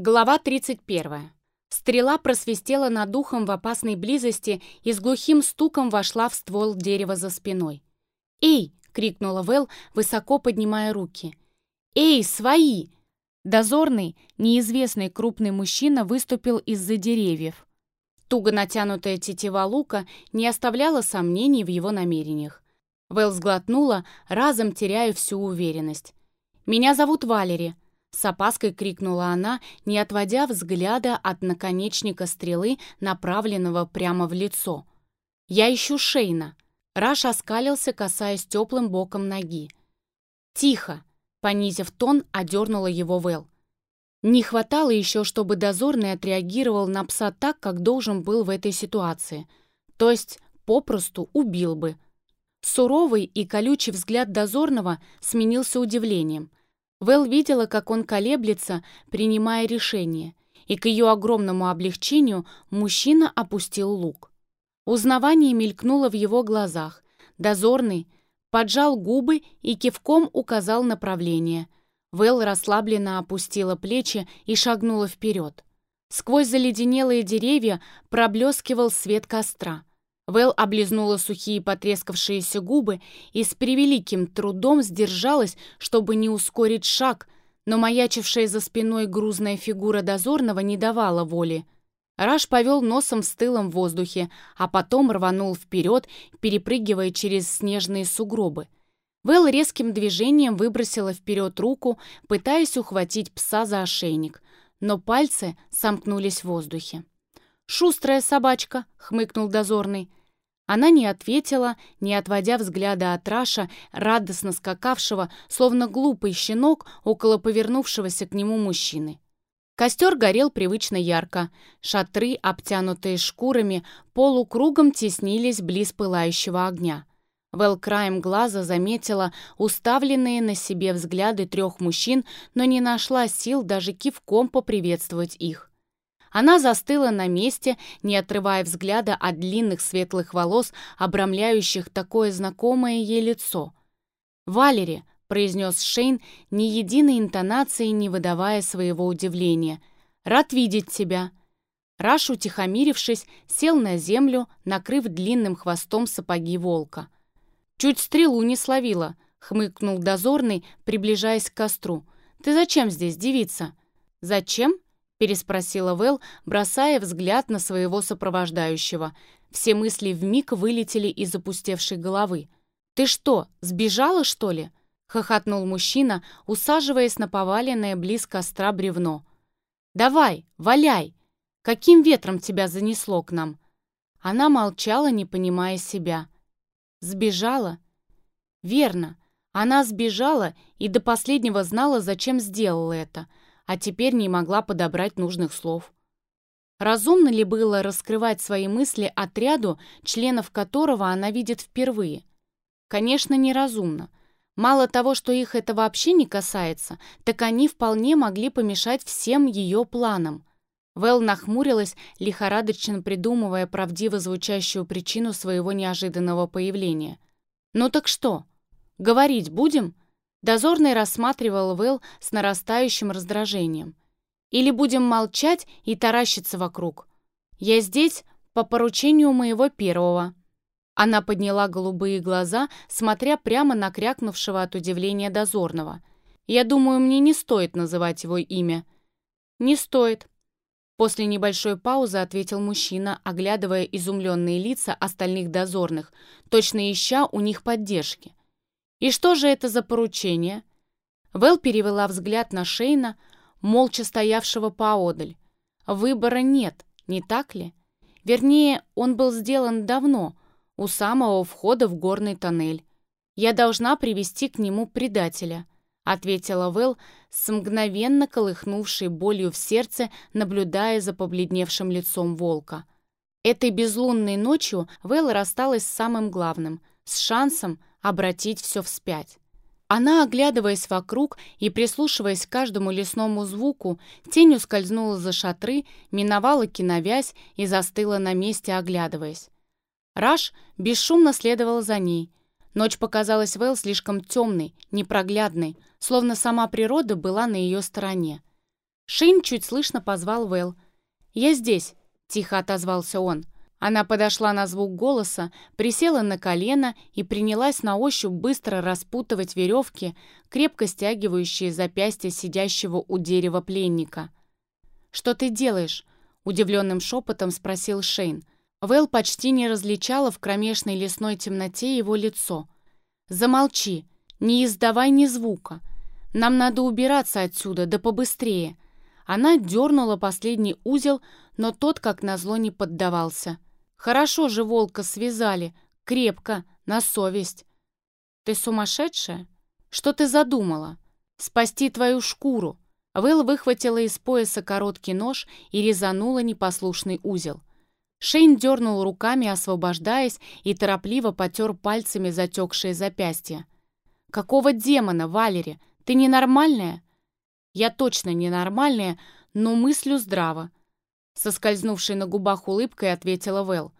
Глава 31. Стрела просвистела над ухом в опасной близости и с глухим стуком вошла в ствол дерева за спиной. «Эй!» — крикнула Вэл, высоко поднимая руки. «Эй, свои!» Дозорный, неизвестный крупный мужчина выступил из-за деревьев. Туго натянутая тетива лука не оставляла сомнений в его намерениях. Вэл сглотнула, разом теряя всю уверенность. «Меня зовут Валери», с опаской крикнула она, не отводя взгляда от наконечника стрелы, направленного прямо в лицо. «Я ищу Шейна!» Раш оскалился, касаясь теплым боком ноги. «Тихо!» — понизив тон, одернула его Вэл. Не хватало еще, чтобы дозорный отреагировал на пса так, как должен был в этой ситуации. То есть попросту убил бы. Суровый и колючий взгляд дозорного сменился удивлением. Вэл видела, как он колеблется, принимая решение, и к ее огромному облегчению мужчина опустил лук. Узнавание мелькнуло в его глазах. Дозорный поджал губы и кивком указал направление. Вэл расслабленно опустила плечи и шагнула вперед. Сквозь заледенелые деревья проблескивал свет костра. Вэл облизнула сухие потрескавшиеся губы и с превеликим трудом сдержалась, чтобы не ускорить шаг, но маячившая за спиной грузная фигура дозорного не давала воли. Раш повел носом в стылом воздухе, а потом рванул вперед, перепрыгивая через снежные сугробы. Вэл резким движением выбросила вперед руку, пытаясь ухватить пса за ошейник, но пальцы сомкнулись в воздухе. «Шустрая собачка!» — хмыкнул дозорный. Она не ответила, не отводя взгляда от Раша, радостно скакавшего, словно глупый щенок, около повернувшегося к нему мужчины. Костер горел привычно ярко. Шатры, обтянутые шкурами, полукругом теснились близ пылающего огня. Вэл краем глаза заметила уставленные на себе взгляды трех мужчин, но не нашла сил даже кивком поприветствовать их. Она застыла на месте, не отрывая взгляда от длинных светлых волос, обрамляющих такое знакомое ей лицо. «Валери», — произнес Шейн, ни единой интонации не выдавая своего удивления. «Рад видеть тебя». Раш, утихомирившись, сел на землю, накрыв длинным хвостом сапоги волка. «Чуть стрелу не словила», — хмыкнул дозорный, приближаясь к костру. «Ты зачем здесь, девица?» «Зачем?» Переспросила Вэл, бросая взгляд на своего сопровождающего. Все мысли вмиг вылетели из опустевшей головы. «Ты что, сбежала, что ли?» — хохотнул мужчина, усаживаясь на поваленное близ костра бревно. «Давай, валяй! Каким ветром тебя занесло к нам?» Она молчала, не понимая себя. «Сбежала?» «Верно. Она сбежала и до последнего знала, зачем сделала это а теперь не могла подобрать нужных слов. Разумно ли было раскрывать свои мысли отряду, членов которого она видит впервые? Конечно, неразумно. Мало того, что их это вообще не касается, так они вполне могли помешать всем ее планам. Вэл нахмурилась, лихорадочно придумывая правдиво звучащую причину своего неожиданного появления. «Ну так что? Говорить будем?» Дозорный рассматривал Вэл с нарастающим раздражением. «Или будем молчать и таращиться вокруг? Я здесь по поручению моего первого». Она подняла голубые глаза, смотря прямо на крякнувшего от удивления дозорного. «Я думаю, мне не стоит называть его имя». «Не стоит», После небольшой паузы ответил мужчина, оглядывая изумленные лица остальных дозорных, точно ища у них поддержки. «И что же это за поручение?» Вэл перевела взгляд на Шейна, молча стоявшего поодаль. «Выбора нет, не так ли? Вернее, он был сделан давно, у самого входа в горный тоннель. Я должна привести к нему предателя», ответила Вэл с мгновенно колыхнувшей болью в сердце, наблюдая за побледневшим лицом волка. Этой безлунной ночью Вэл рассталась с самым главным, с шансом обратить все вспять. Она, оглядываясь вокруг и прислушиваясь к каждому лесному звуку, тенью скользнула за шатры, миновала киновязь и застыла на месте, оглядываясь. Раш бесшумно следовал за ней. Ночь показалась Вэл слишком темной, непроглядной, словно сама природа была на ее стороне. Шейн чуть слышно позвал Вэл. «Я здесь», — тихо отозвался он. Она подошла на звук голоса, присела на колено и принялась на ощупь быстро распутывать веревки, крепко стягивающие запястья сидящего у дерева пленника. «Что ты делаешь?» — удивленным шепотом спросил Шейн. Вэл почти не различала в кромешной лесной темноте его лицо. «Замолчи, не издавай ни звука. Нам надо убираться отсюда, да побыстрее». Она дернула последний узел, но тот, как назло, не поддавался. Хорошо же волка связали, крепко, на совесть. Ты сумасшедшая? Что ты задумала? Спасти твою шкуру. Вэл выхватила из пояса короткий нож и резанула непослушный узел. Шейн дернул руками, освобождаясь, и торопливо потер пальцами затекшие запястья. «Какого демона, Валери? Ты ненормальная?» «Я точно ненормальная, но мыслю здраво. Соскользнувшей на губах улыбкой ответила Вэл.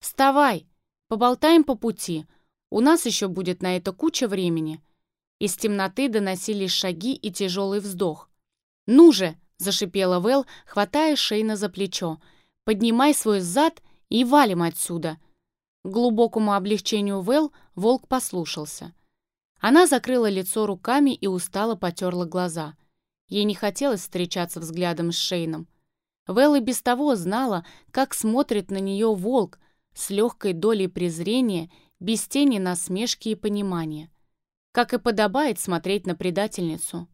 «Вставай! Поболтаем по пути. У нас еще будет на это куча времени». Из темноты доносились шаги и тяжелый вздох. «Ну же!» — зашипела Вэл, хватая Шейна за плечо. «Поднимай свой зад и валим отсюда!» К глубокому облегчению Вэл волк послушался. Она закрыла лицо руками и устало потерла глаза. Ей не хотелось встречаться взглядом с Шейном. Вэл без того знала, как смотрит на нее волк, с легкой долей презрения, без тени насмешки и понимания. Как и подобает смотреть на предательницу.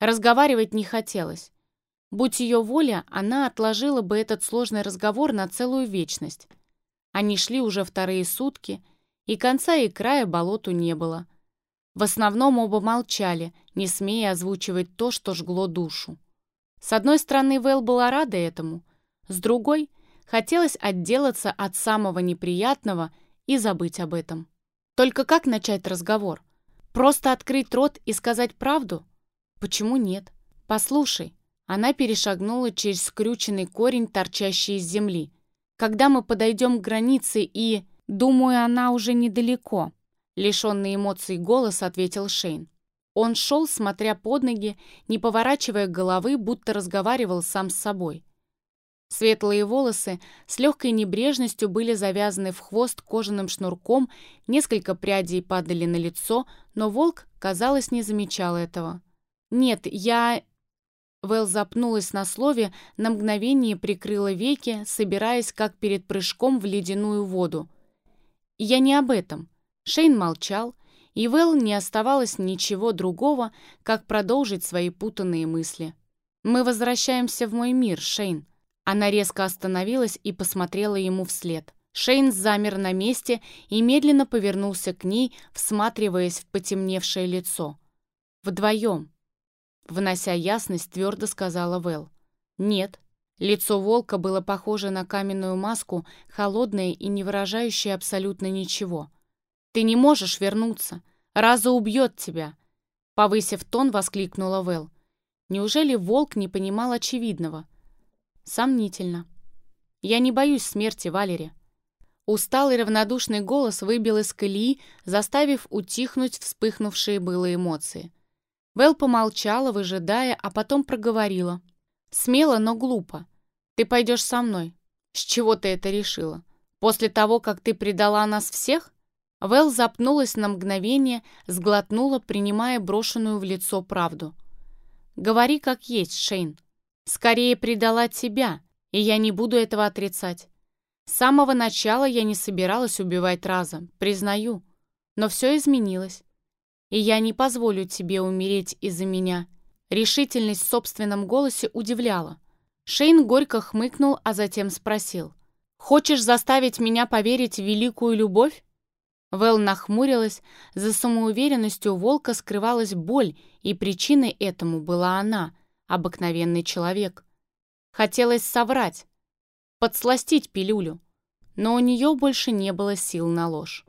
Разговаривать не хотелось. Будь ее воля, она отложила бы этот сложный разговор на целую вечность. Они шли уже вторые сутки, и конца и края болоту не было. В основном оба молчали, не смея озвучивать то, что жгло душу. С одной стороны, Вэл была рада этому, с другой — хотелось отделаться от самого неприятного и забыть об этом. Только как начать разговор? Просто открыть рот и сказать правду? Почему нет? Послушай, она перешагнула через скрюченный корень, торчащий из земли. Когда мы подойдем к границе и... Думаю, она уже недалеко. Лишенный эмоций голос ответил Шейн. Он шел, смотря под ноги, не поворачивая головы, будто разговаривал сам с собой. Светлые волосы с легкой небрежностью были завязаны в хвост кожаным шнурком, несколько прядей падали на лицо, но волк, казалось, не замечал этого. «Нет, я...» Вэл запнулась на слове, на мгновение прикрыла веки, собираясь, как перед прыжком в ледяную воду. «Я не об этом». Шейн молчал, и Вэл не оставалось ничего другого, как продолжить свои путанные мысли. «Мы возвращаемся в мой мир, Шейн». Она резко остановилась и посмотрела ему вслед. Шейн замер на месте и медленно повернулся к ней, всматриваясь в потемневшее лицо. «Вдвоем», — внося ясность, твердо сказала Вэл. «Нет». Лицо волка было похоже на каменную маску, холодное и не выражающее абсолютно ничего. «Ты не можешь вернуться. Раза убьет тебя!» Повысив тон, воскликнула Вэл. Неужели волк не понимал очевидного? Сомнительно. «Я не боюсь смерти, Валери». Усталый равнодушный голос выбил из колеи, заставив утихнуть вспыхнувшие было эмоции. Вэл помолчала, выжидая, а потом проговорила. «Смело, но глупо. Ты пойдешь со мной. С чего ты это решила? После того, как ты предала нас всех?» Вэл запнулась на мгновение, сглотнула, принимая брошенную в лицо правду. «Говори как есть, Шейн. Скорее предала тебя, и я не буду этого отрицать. С самого начала я не собиралась убивать разом, признаю. Но все изменилось. И я не позволю тебе умереть из-за меня». Решительность в собственном голосе удивляла. Шейн горько хмыкнул, а затем спросил. «Хочешь заставить меня поверить в великую любовь?» Вэл нахмурилась, за самоуверенностью волка скрывалась боль, и причиной этому была она, обыкновенный человек. Хотелось соврать, подсластить пилюлю, но у нее больше не было сил на ложь.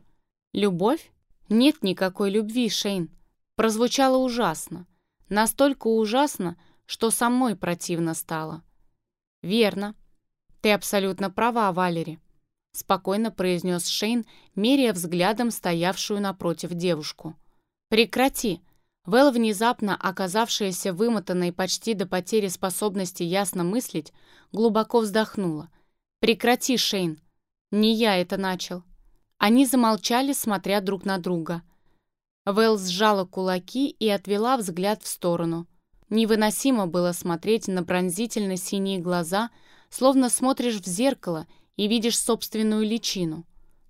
Любовь? Нет никакой любви, Шейн. Прозвучало ужасно. Настолько ужасно, что самой противно стало. Верно. Ты абсолютно права, Валери. — спокойно произнес Шейн, меряя взглядом стоявшую напротив девушку. «Прекрати! Вэл, внезапно оказавшаяся вымотанной почти до потери способности ясно мыслить, глубоко вздохнула. «Прекрати, Шейн! Не я это начал!» Они замолчали, смотря друг на друга. Вэл сжала кулаки и отвела взгляд в сторону. Невыносимо было смотреть на пронзительно синие глаза, словно смотришь в зеркало и видишь собственную личину.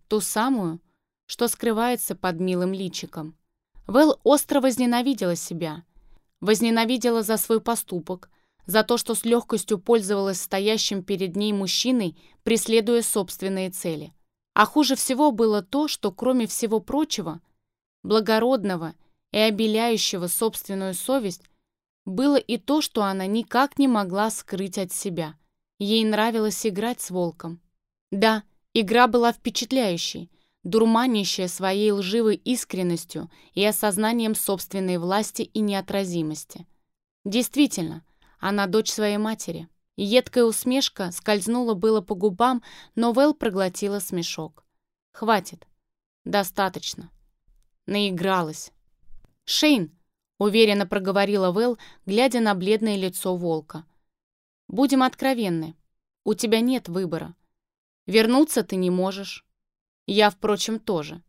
Ту самую, что скрывается под милым личиком. Вэл остро возненавидела себя. Возненавидела за свой поступок, за то, что с легкостью пользовалась стоящим перед ней мужчиной, преследуя собственные цели. А хуже всего было то, что, кроме всего прочего, благородного и обеляющего собственную совесть, было и то, что она никак не могла скрыть от себя. Ей нравилось играть с волком. Да, игра была впечатляющей, дурманящая своей лживой искренностью и осознанием собственной власти и неотразимости. Действительно, она дочь своей матери. Едкая усмешка скользнула было по губам, но Вэл проглотила смешок. «Хватит. Достаточно. Наигралась». «Шейн!» — уверенно проговорила Вэл, глядя на бледное лицо волка. «Будем откровенны. У тебя нет выбора. Вернуться ты не можешь. Я, впрочем, тоже.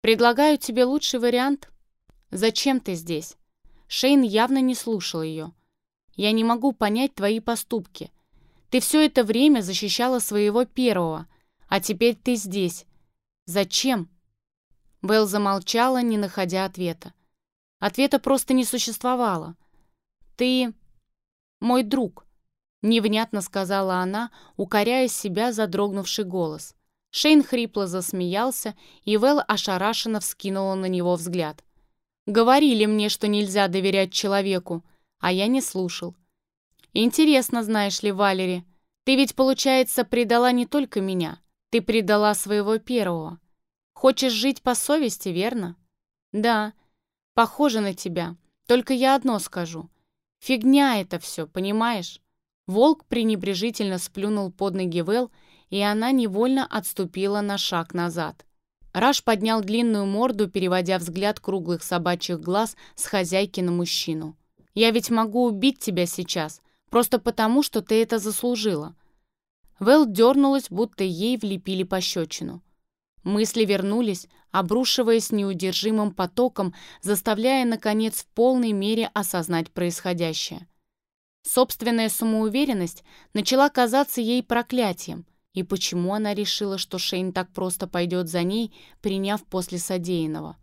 Предлагаю тебе лучший вариант. Зачем ты здесь? Шейн явно не слушал ее. Я не могу понять твои поступки. Ты все это время защищала своего первого, а теперь ты здесь. Зачем? Вэл замолчала, не находя ответа. Ответа просто не существовало. Ты мой друг, невнятно сказала она, укоряя себя за дрогнувший голос. Шейн хрипло засмеялся, и Вэл ошарашенно вскинула на него взгляд. «Говорили мне, что нельзя доверять человеку, а я не слушал. Интересно, знаешь ли, Валери, ты ведь, получается, предала не только меня, ты предала своего первого. Хочешь жить по совести, верно? Да, похоже на тебя, только я одно скажу. Фигня это все, понимаешь?» Волк пренебрежительно сплюнул под ноги Вэл и она невольно отступила на шаг назад. Раш поднял длинную морду, переводя взгляд круглых собачьих глаз с хозяйки на мужчину. «Я ведь могу убить тебя сейчас, просто потому, что ты это заслужила». Вэл дернулась, будто ей влепили пощечину. Мысли вернулись, обрушиваясь неудержимым потоком, заставляя, наконец, в полной мере осознать происходящее. Собственная самоуверенность начала казаться ей проклятием — и почему она решила, что Шейн так просто пойдет за ней, приняв после содеянного?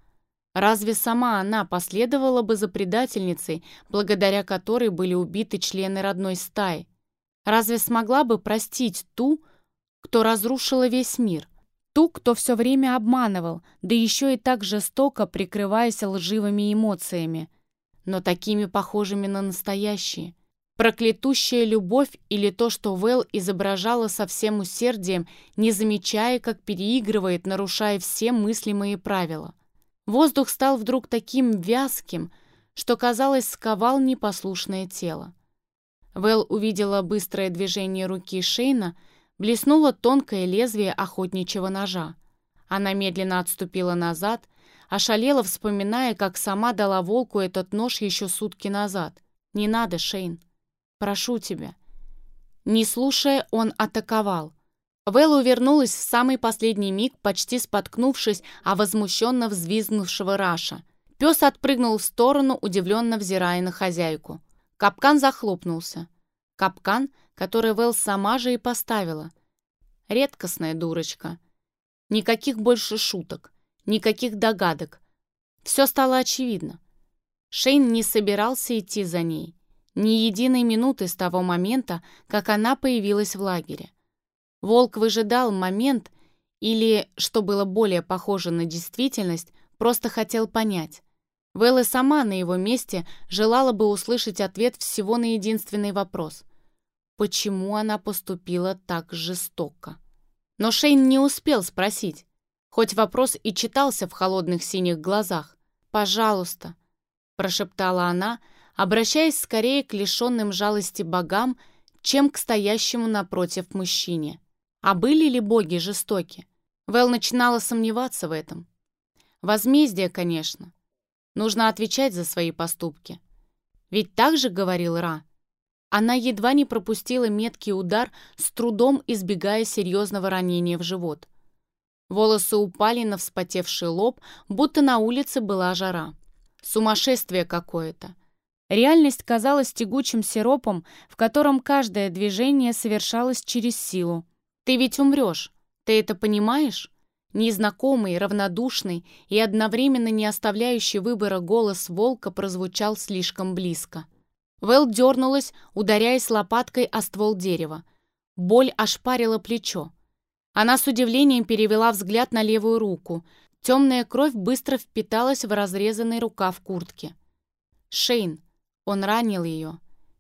Разве сама она последовала бы за предательницей, благодаря которой были убиты члены родной стаи? Разве смогла бы простить ту, кто разрушила весь мир? Ту, кто все время обманывал, да еще и так жестоко прикрываясь лживыми эмоциями, но такими похожими на настоящие – Проклятущая любовь или то, что Вэл изображала со всем усердием, не замечая, как переигрывает, нарушая все мыслимые правила. Воздух стал вдруг таким вязким, что, казалось, сковал непослушное тело. Вэл увидела быстрое движение руки Шейна, блеснуло тонкое лезвие охотничьего ножа. Она медленно отступила назад, ошалела, вспоминая, как сама дала волку этот нож еще сутки назад. «Не надо, Шейн. Прошу тебя». Не слушая, он атаковал. Вэлла увернулась в самый последний миг, почти споткнувшись о возмущенно взвизгнувшего Раша. Пес отпрыгнул в сторону, удивленно взирая на хозяйку. Капкан захлопнулся. Капкан, который Вэл сама же и поставила. Редкостная дурочка. Никаких больше шуток, никаких догадок. Все стало очевидно. Шейн не собирался идти за ней. Ни единой минуты с того момента, как она появилась в лагере. Волк выжидал момент или, что было более похоже на действительность, просто хотел понять. Вэлла сама на его месте желала бы услышать ответ всего на единственный вопрос. Почему она поступила так жестоко? Но Шейн не успел спросить, хоть вопрос и читался в холодных синих глазах. «Пожалуйста», — прошептала она, — обращаясь скорее к лишенным жалости богам, чем к стоящему напротив мужчине. А были ли боги жестоки? Вэл начинала сомневаться в этом. Возмездие, конечно. Нужно отвечать за свои поступки. Ведь так же говорил Ра. Она едва не пропустила меткий удар, с трудом избегая серьезного ранения в живот. Волосы упали на вспотевший лоб, будто на улице была жара. Сумасшествие какое-то. Реальность казалась тягучим сиропом, в котором каждое движение совершалось через силу. «Ты ведь умрешь. Ты это понимаешь?» Незнакомый, равнодушный и одновременно не оставляющий выбора голос волка прозвучал слишком близко. Вэл дернулась, ударяясь лопаткой о ствол дерева. Боль ошпарила плечо. Она с удивлением перевела взгляд на левую руку. Темная кровь быстро впиталась в разрезанный рукав куртки. Шейн. Он ранил ее.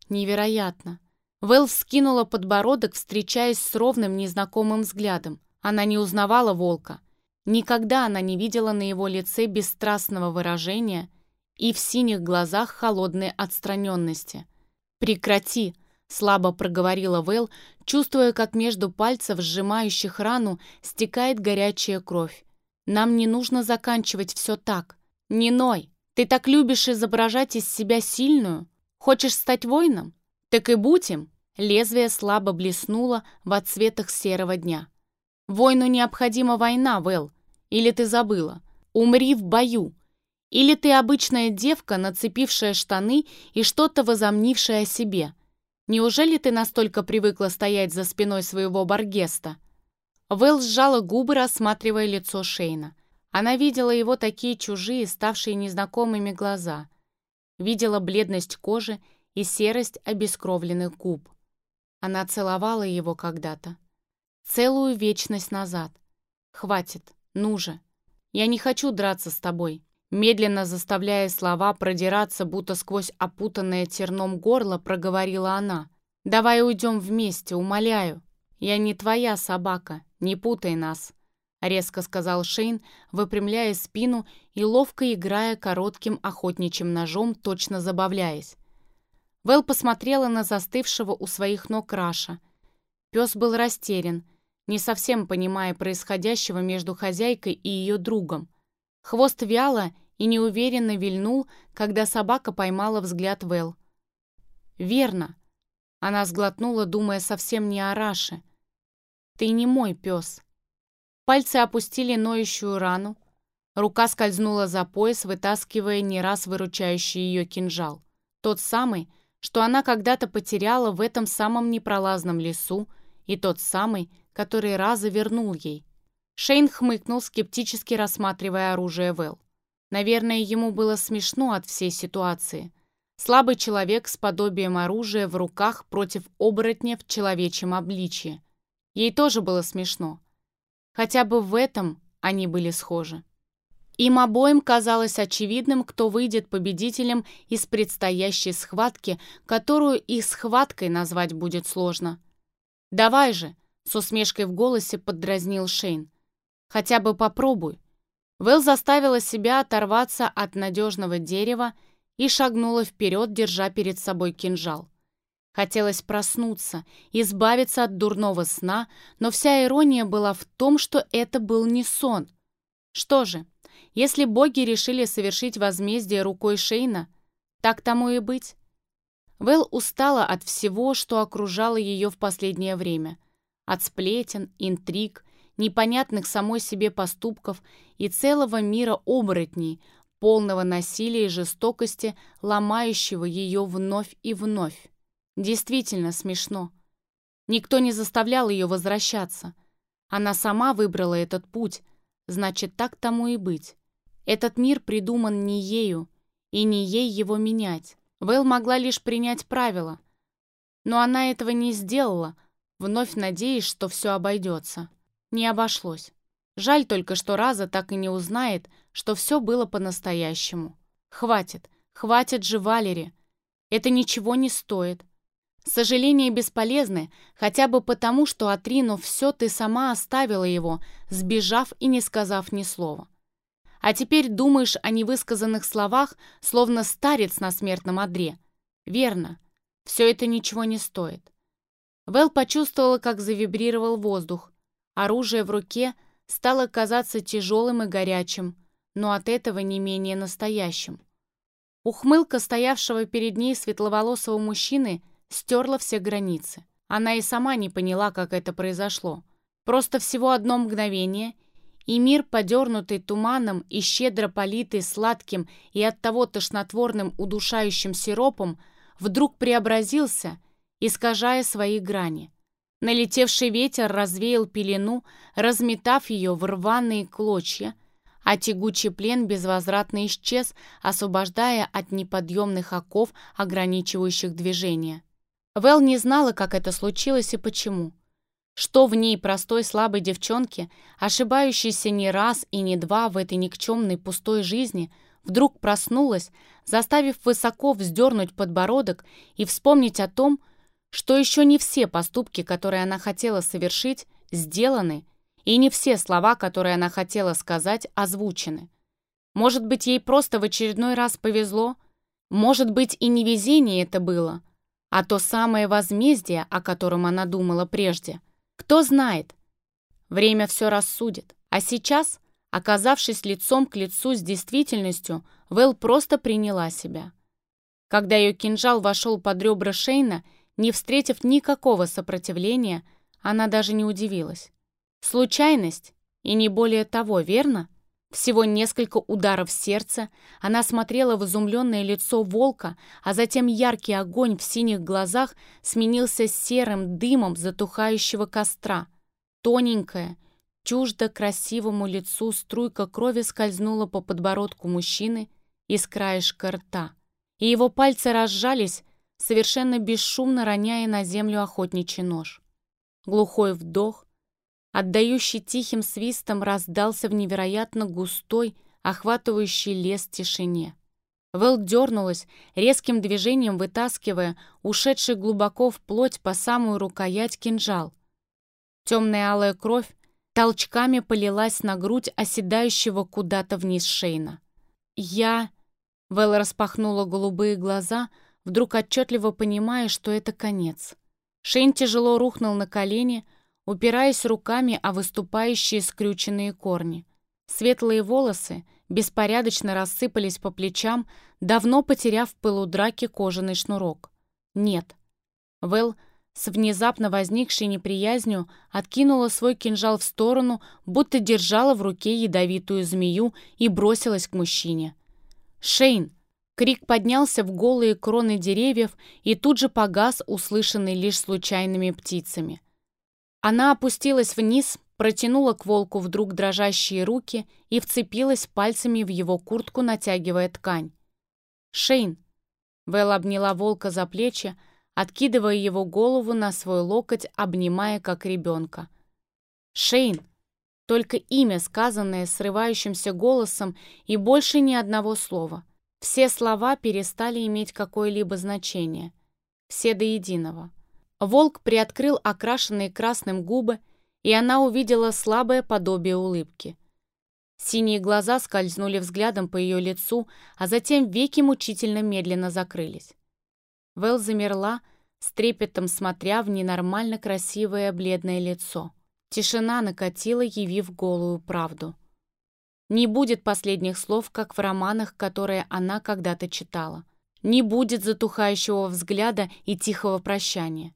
Невероятно. Вэл вскинула подбородок, встречаясь с ровным незнакомым взглядом. Она не узнавала волка. Никогда она не видела на его лице бесстрастного выражения и в синих глазах холодной отстраненности. «Прекрати!» — слабо проговорила Вэл, чувствуя, как между пальцев, сжимающих рану, стекает горячая кровь. «Нам не нужно заканчивать все так. Не ной! Ты так любишь изображать из себя сильную? Хочешь стать воином? Так и будь им!» Лезвие слабо блеснуло в отсветах серого дня. «Войну необходима война, Вэл. Или ты забыла? Умри в бою. Или ты обычная девка, нацепившая штаны и что-то возомнившая о себе. Неужели ты настолько привыкла стоять за спиной своего Баргеста?» Вэл сжала губы, рассматривая лицо Шейна. Она видела его такие чужие, ставшие незнакомыми глаза. Видела бледность кожи и серость обескровленных губ. Она целовала его когда-то. Целую вечность назад. Хватит, ну же. Я не хочу драться с тобой. Медленно заставляя слова продираться, будто сквозь опутанное терном горло, проговорила она. «Давай уйдем вместе, умоляю. Я не твоя собака, не путай нас», — резко сказал Шейн, выпрямляя спину и ловко играя коротким охотничьим ножом, точно забавляясь. Вэл посмотрела на застывшего у своих ног Раша. Пес был растерян, не совсем понимая происходящего между хозяйкой и ее другом. Хвост вяло и неуверенно вильнул, когда собака поймала взгляд Вэл. «Верно!» Она сглотнула, думая совсем не о Раше. «Ты не мой пес!» Пальцы опустили ноющую рану. Рука скользнула за пояс, вытаскивая не раз выручающий ее кинжал. Тот самый, что она когда-то потеряла в этом самом непролазном лесу, и тот самый, который раза вернул ей. Шейн хмыкнул, скептически рассматривая оружие Вэл. Наверное, ему было смешно от всей ситуации. Слабый человек с подобием оружия в руках против оборотня в человечьем обличье. Ей тоже было смешно. Хотя бы в этом они были схожи. Им обоим казалось очевидным, кто выйдет победителем из предстоящей схватки, которую и схваткой назвать будет сложно. «Давай же!» — с усмешкой в голосе поддразнил Шейн. «Хотя бы попробуй». Вэл заставила себя оторваться от надежного дерева и шагнула вперед, держа перед собой кинжал. Хотелось проснуться, избавиться от дурного сна, но вся ирония была в том, что это был не сон. Что же, если боги решили совершить возмездие рукой Шейна, так тому и быть. Вэл устала от всего, что окружало ее в последнее время. От сплетен, интриг, непонятных самой себе поступков и целого мира оборотней, полного насилия и жестокости, ломающего ее вновь и вновь. Действительно смешно. Никто не заставлял ее возвращаться. Она сама выбрала этот путь, значит, так тому и быть. Этот мир придуман не ею, и не ей его менять. Вэл могла лишь принять правила. Но она этого не сделала, вновь надеясь, что все обойдется. Не обошлось. Жаль только, что Раза так и не узнает, что все было по-настоящему. Хватит, хватит же Валери. Это ничего не стоит. Сожаления бесполезны, хотя бы потому, что отринув все, ты сама оставила его, сбежав и не сказав ни слова. А теперь думаешь о невысказанных словах, словно старец на смертном одре. Верно, все это ничего не стоит. Вэл почувствовала, как завибрировал воздух. Оружие в руке стало казаться тяжелым и горячим, но от этого не менее настоящим. Ухмылка стоявшего перед ней светловолосого мужчины стерла все границы. Она и сама не поняла, как это произошло. Просто всего одно мгновение, и мир, подернутый туманом и щедро политый сладким и оттого тошнотворным удушающим сиропом, вдруг преобразился, искажая свои грани. Налетевший ветер развеял пелену, разметав ее в рваные клочья, а тягучий плен безвозвратно исчез, освобождая от неподъемных оков, ограничивающих движение. Вэл не знала, как это случилось и почему. Что в ней простой слабой девчонке, ошибающейся не раз и не два в этой никчемной пустой жизни, вдруг проснулась, заставив высоко вздернуть подбородок и вспомнить о том, что еще не все поступки, которые она хотела совершить, сделаны, и не все слова, которые она хотела сказать, озвучены. Может быть, ей просто в очередной раз повезло? Может быть, и не везение это было, а то самое возмездие, о котором она думала прежде. Кто знает? Время все рассудит. А сейчас, оказавшись лицом к лицу с действительностью, Вэл просто приняла себя. Когда ее кинжал вошел под ребра Шейна, не встретив никакого сопротивления, она даже не удивилась. Случайность, и не более того, верно? Всего несколько ударов сердца, она смотрела в изумленное лицо волка, а затем яркий огонь в синих глазах сменился серым дымом затухающего костра. Тоненькая, чуждо красивому лицу струйка крови скользнула по подбородку мужчины из краешка рта, и его пальцы разжались, совершенно бесшумно роняя на землю охотничий нож. Глухой вдох, отдающий тихим свистом, раздался в невероятно густой, охватывающий лес тишине. Вэл дернулась, резким движением вытаскивая ушедший глубоко в плоть по самую рукоять кинжал. Темная алая кровь толчками полилась на грудь оседающего куда-то вниз Шейна. «Я...» — Вэл распахнула голубые глаза, вдруг отчетливо понимая, что это конец. Шейн тяжело рухнул на колени, упираясь руками о выступающие скрюченные корни. Светлые волосы беспорядочно рассыпались по плечам, давно потеряв в пылу драки кожаный шнурок. Нет. Вэл с внезапно возникшей неприязнью откинула свой кинжал в сторону, будто держала в руке ядовитую змею и бросилась к мужчине. «Шейн!» Крик поднялся в голые кроны деревьев и тут же погас, услышанный лишь случайными птицами. Она опустилась вниз, протянула к волку вдруг дрожащие руки и вцепилась пальцами в его куртку, натягивая ткань. «Шейн!» Вэл обняла волка за плечи, откидывая его голову на свой локоть, обнимая как ребенка. «Шейн!» Только имя, сказанное срывающимся голосом, и больше ни одного слова. Все слова перестали иметь какое-либо значение. Все до единого. Волк приоткрыл окрашенные красным губы, и она увидела слабое подобие улыбки. Синие глаза скользнули взглядом по ее лицу, а затем веки мучительно медленно закрылись. Вэл замерла, с трепетом смотря в ненормально красивое бледное лицо. Тишина накатила, явив голую правду. Не будет последних слов, как в романах, которые она когда-то читала. Не будет затухающего взгляда и тихого прощания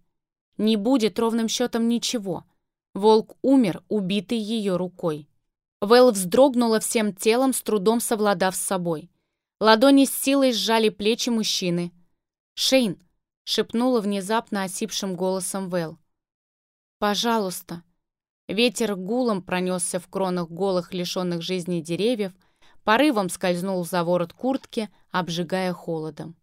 не будет ровным счетом ничего. Волк умер, убитый ее рукой. Вэл вздрогнула всем телом, с трудом совладав с собой. Ладони с силой сжали плечи мужчины. «Шейн!» — шепнула внезапно осипшим голосом Вэл. «Пожалуйста!» Ветер гулом пронесся в кронах голых, лишенных жизни деревьев, порывом скользнул за ворот куртки, обжигая холодом.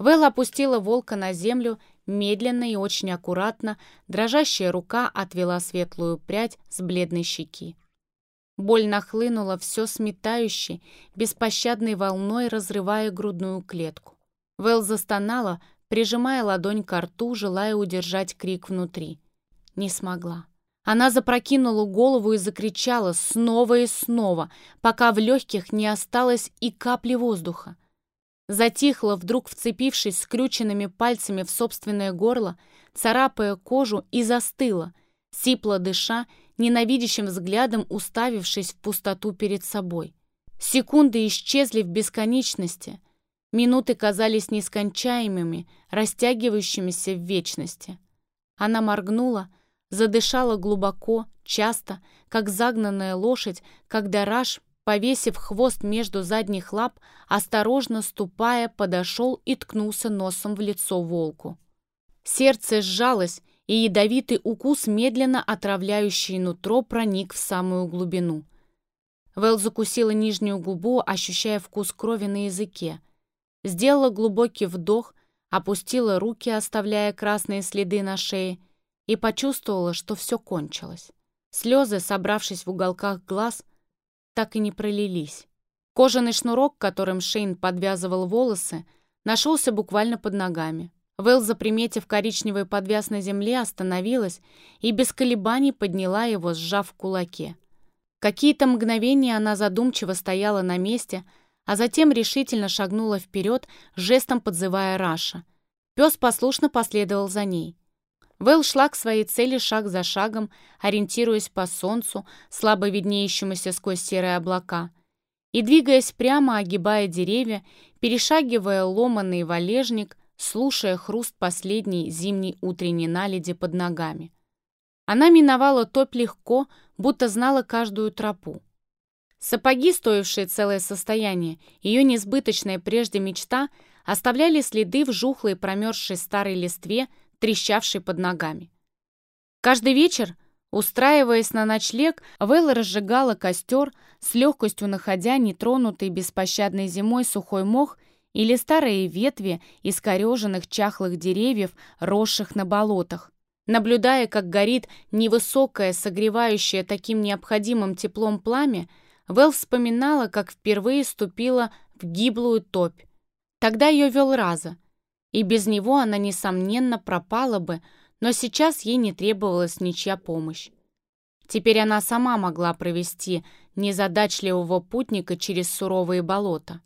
Вэл опустила волка на землю Медленно и очень аккуратно дрожащая рука отвела светлую прядь с бледной щеки. Боль нахлынула все сметающей, беспощадной волной, разрывая грудную клетку. Вэл застонала, прижимая ладонь к рту, желая удержать крик внутри. Не смогла. Она запрокинула голову и закричала снова и снова, пока в легких не осталось и капли воздуха. Затихла, вдруг вцепившись скрюченными пальцами в собственное горло, царапая кожу и застыла, сипло дыша, ненавидящим взглядом уставившись в пустоту перед собой. Секунды исчезли в бесконечности. Минуты казались нескончаемыми, растягивающимися в вечности. Она моргнула, задышала глубоко, часто, как загнанная лошадь, когда Раш, повесив хвост между задних лап, осторожно ступая, подошел и ткнулся носом в лицо волку. Сердце сжалось, и ядовитый укус, медленно отравляющий нутро, проник в самую глубину. Вэл закусила нижнюю губу, ощущая вкус крови на языке. Сделала глубокий вдох, опустила руки, оставляя красные следы на шее, и почувствовала, что все кончилось. Слезы, собравшись в уголках глаз, так и не пролились. Кожаный шнурок, которым Шейн подвязывал волосы, нашелся буквально под ногами. Вэл, заприметив коричневый подвяз на земле, остановилась и без колебаний подняла его, сжав в кулаке. Какие-то мгновения она задумчиво стояла на месте, а затем решительно шагнула вперед, жестом подзывая Раша. Пес послушно последовал за ней. Вэл шла к своей цели шаг за шагом, ориентируясь по солнцу, слабо виднеющемуся сквозь серые облака, и двигаясь прямо, огибая деревья, перешагивая ломанный валежник, слушая хруст последней зимней утренней наледи под ногами. Она миновала топь легко, будто знала каждую тропу. Сапоги, стоившие целое состояние, ее несбыточная прежде мечта, оставляли следы в жухлой промерзшей старой листве, трещавшей под ногами. Каждый вечер, устраиваясь на ночлег, Вэлла разжигала костер, с легкостью находя нетронутый беспощадной зимой сухой мох или старые ветви искореженных чахлых деревьев, росших на болотах. Наблюдая, как горит невысокое, согревающее таким необходимым теплом пламя, Вэл вспоминала, как впервые ступила в гиблую топь. Тогда ее вел Раза, и без него она, несомненно, пропала бы, но сейчас ей не требовалась ничья помощь. Теперь она сама могла провести незадачливого путника через суровые болота.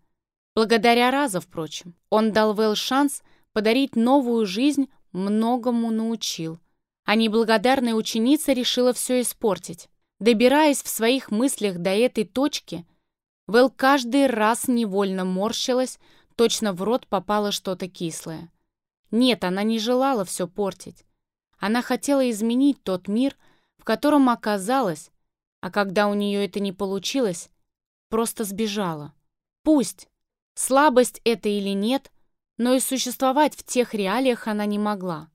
Благодаря Раза, впрочем, он дал Вэл шанс подарить новую жизнь, многому научил. А неблагодарная ученица решила все испортить. Добираясь в своих мыслях до этой точки, Вэл каждый раз невольно морщилась, точно в рот попало что-то кислое. Нет, она не желала все портить. Она хотела изменить тот мир, в котором оказалась, а когда у нее это не получилось, просто сбежала. Пусть, Слабость это или нет, но и существовать в тех реалиях она не могла.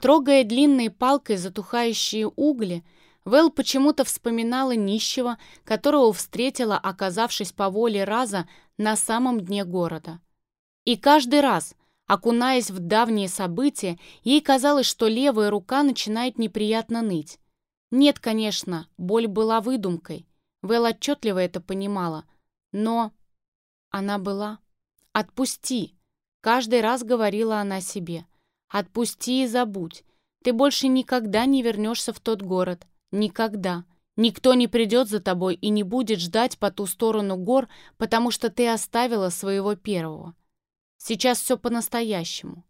Трогая длинной палкой затухающие угли, Вэл почему-то вспоминала нищего, которого встретила, оказавшись по воле раза на самом дне города. И каждый раз, окунаясь в давние события, ей казалось, что левая рука начинает неприятно ныть. Нет, конечно, боль была выдумкой. Вэл отчетливо это понимала, но она была. «Отпусти!» Каждый раз говорила она себе. «Отпусти и забудь. Ты больше никогда не вернешься в тот город. Никогда. Никто не придет за тобой и не будет ждать по ту сторону гор, потому что ты оставила своего первого. Сейчас все по-настоящему».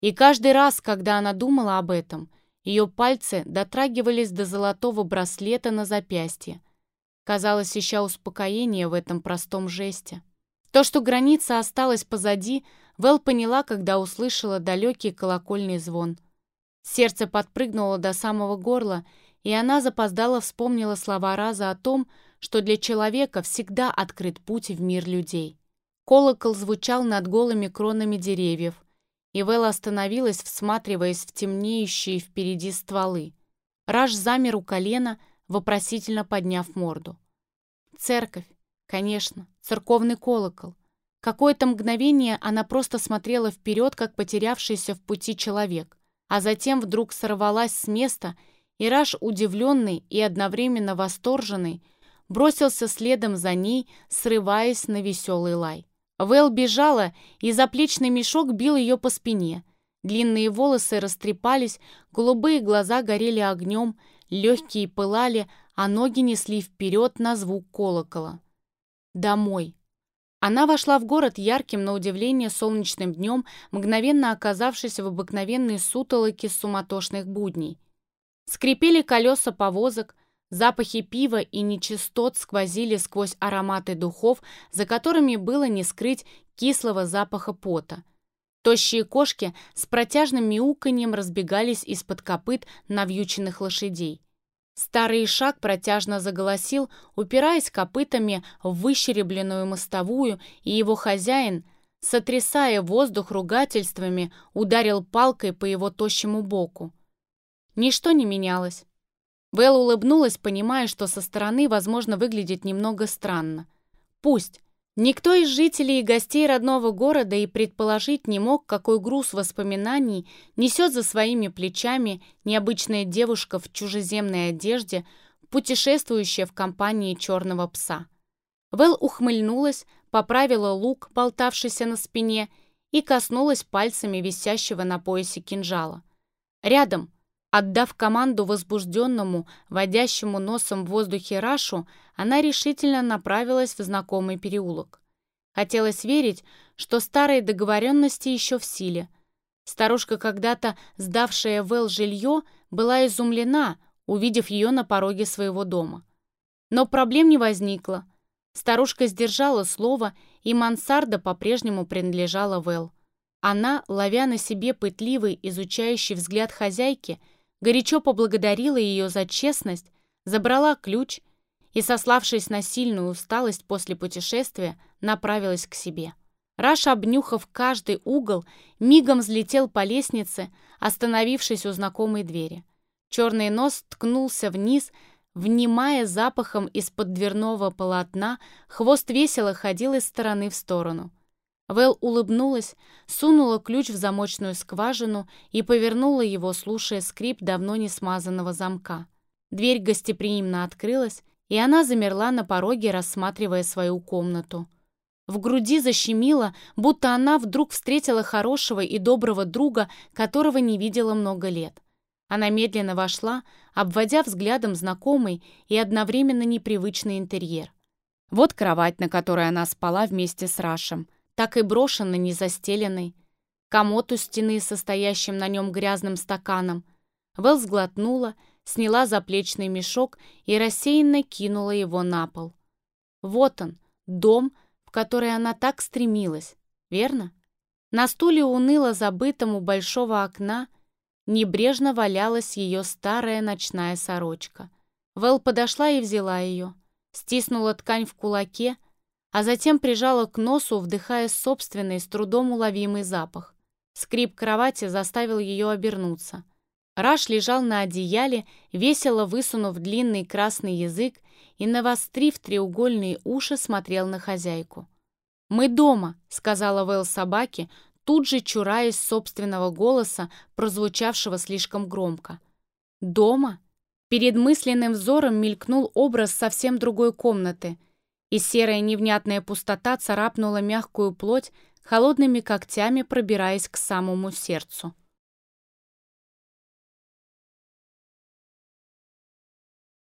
И каждый раз, когда она думала об этом, ее пальцы дотрагивались до золотого браслета на запястье. Казалось, ища успокоение в этом простом жесте. То, что граница осталась позади, Вэл поняла, когда услышала далекий колокольный звон. Сердце подпрыгнуло до самого горла, и она запоздала вспомнила слова Раза о том, что для человека всегда открыт путь в мир людей. Колокол звучал над голыми кронами деревьев, и Вэл остановилась, всматриваясь в темнеющие впереди стволы. Раш замер у колена, вопросительно подняв морду. Церковь. Конечно, церковный колокол. Какое-то мгновение она просто смотрела вперед, как потерявшийся в пути человек, а затем вдруг сорвалась с места, и Раш, удивленный и одновременно восторженный, бросился следом за ней, срываясь на веселый лай. Вэл бежала, и заплечный мешок бил ее по спине. Длинные волосы растрепались, голубые глаза горели огнем, легкие пылали, а ноги несли вперед на звук колокола. Домой. Она вошла в город ярким, на удивление, солнечным днем, мгновенно оказавшись в обыкновенной сутолоке суматошных будней. Скрипели колеса повозок, Запахи пива и нечистот сквозили сквозь ароматы духов, за которыми было не скрыть кислого запаха пота. Тощие кошки с протяжным мяуканьем разбегались из-под копыт навьюченных лошадей. Старый шаг протяжно заголосил, упираясь копытами в выщеребленную мостовую, и его хозяин, сотрясая воздух ругательствами, ударил палкой по его тощему боку. Ничто не менялось. Вэл улыбнулась, понимая, что со стороны, возможно, выглядит немного странно. Пусть. Никто из жителей и гостей родного города и предположить не мог, какой груз воспоминаний несет за своими плечами необычная девушка в чужеземной одежде, путешествующая в компании черного пса. Вэл ухмыльнулась, поправила лук, болтавшийся на спине, и коснулась пальцами висящего на поясе кинжала. Рядом, Отдав команду возбужденному, водящему носом в воздухе Рашу, она решительно направилась в знакомый переулок. Хотелось верить, что старые договоренности еще в силе. Старушка, когда-то сдавшая Вэл жилье, была изумлена, увидев ее на пороге своего дома. Но проблем не возникло. Старушка сдержала слово, и мансарда по-прежнему принадлежала Вэл. Она, ловя на себе пытливый, изучающий взгляд хозяйки, горячо поблагодарила ее за честность, забрала ключ и, сославшись на сильную усталость после путешествия, направилась к себе. Раш, обнюхав каждый угол, мигом взлетел по лестнице, остановившись у знакомой двери. Черный нос ткнулся вниз, внимая запахом из-под дверного полотна, хвост весело ходил из стороны в сторону. Вэл улыбнулась, сунула ключ в замочную скважину и повернула его, слушая скрип давно не смазанного замка. Дверь гостеприимно открылась, и она замерла на пороге, рассматривая свою комнату. В груди защемило, будто она вдруг встретила хорошего и доброго друга, которого не видела много лет. Она медленно вошла, обводя взглядом знакомый и одновременно непривычный интерьер. Вот кровать, на которой она спала вместе с Рашем так и брошенный, незастеленный. Комод у стены, состоящим на нем грязным стаканом. Вэл сглотнула, сняла заплечный мешок и рассеянно кинула его на пол. Вот он, дом, в который она так стремилась, верно? На стуле уныло забытом у большого окна небрежно валялась ее старая ночная сорочка. Вэл подошла и взяла ее, стиснула ткань в кулаке, а затем прижала к носу, вдыхая собственный, с трудом уловимый запах. Скрип кровати заставил ее обернуться. Раш лежал на одеяле, весело высунув длинный красный язык и, навострив треугольные уши, смотрел на хозяйку. «Мы дома», — сказала Вэл собаке, тут же чураясь собственного голоса, прозвучавшего слишком громко. «Дома?» Перед мысленным взором мелькнул образ совсем другой комнаты — и серая невнятная пустота царапнула мягкую плоть, холодными когтями пробираясь к самому сердцу.